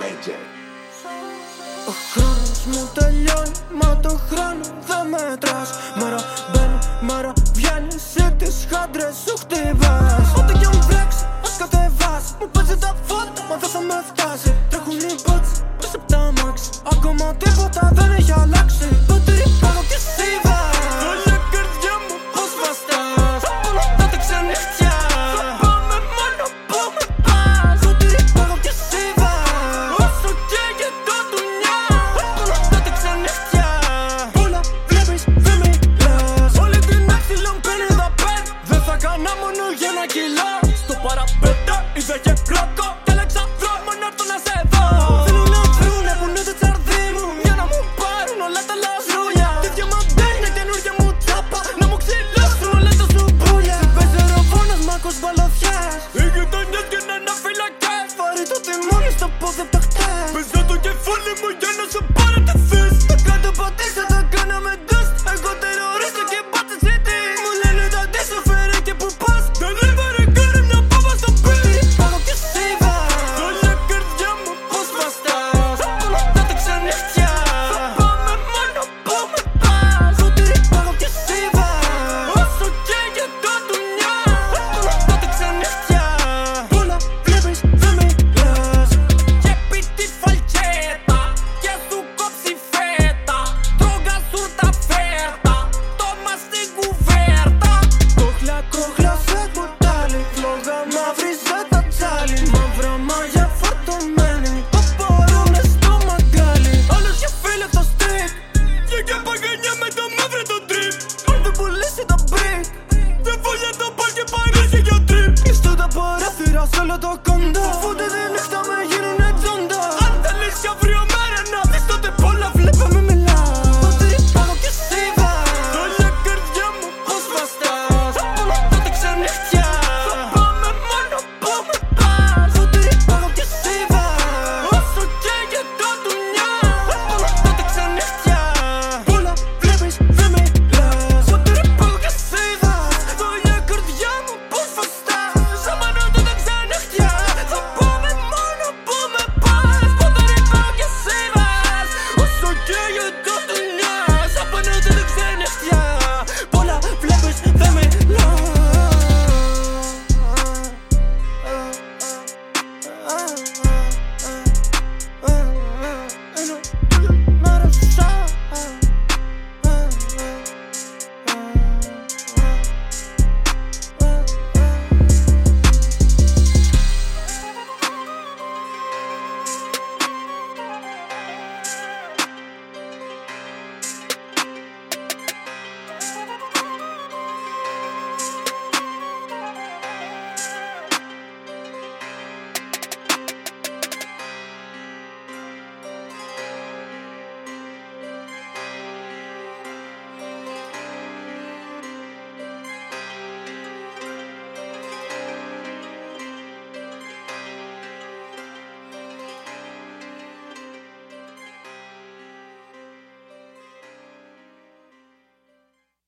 Major. Ο χρόνος μου τελειώνει Μα το χρόνο δεν μετράς. Μέρα μπαίνει, μέρα βγαίνει Σε τις χάντρες σου χτυπάς. Ό,τι κι αν βρέξεις, ας κατεβάσει Μου παίζει τα φώτα, μα δεν θα με φτάσει. solo dos con dos.